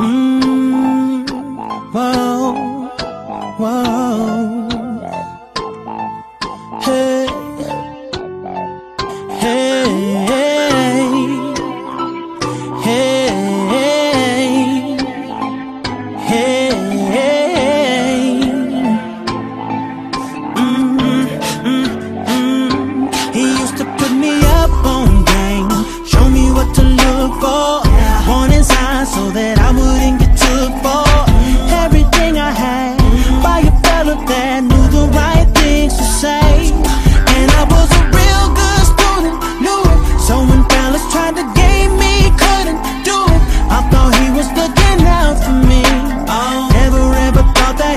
Mm, wow.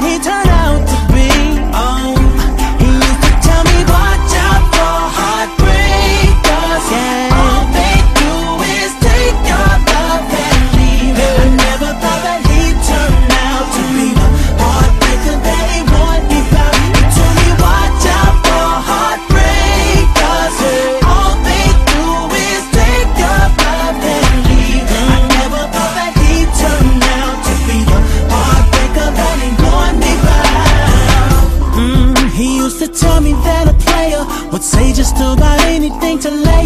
he turned out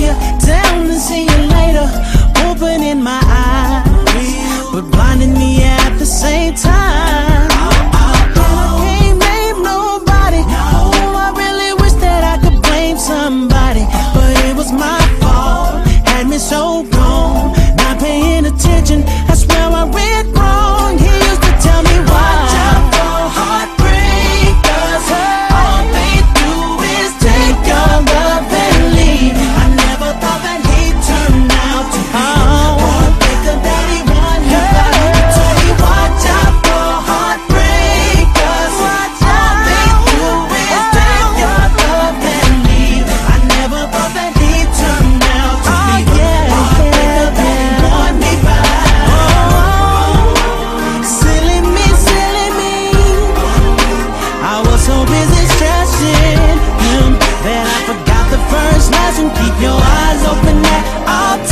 you down and see you later. Opening my eyes, but blinding me at the same time. open it up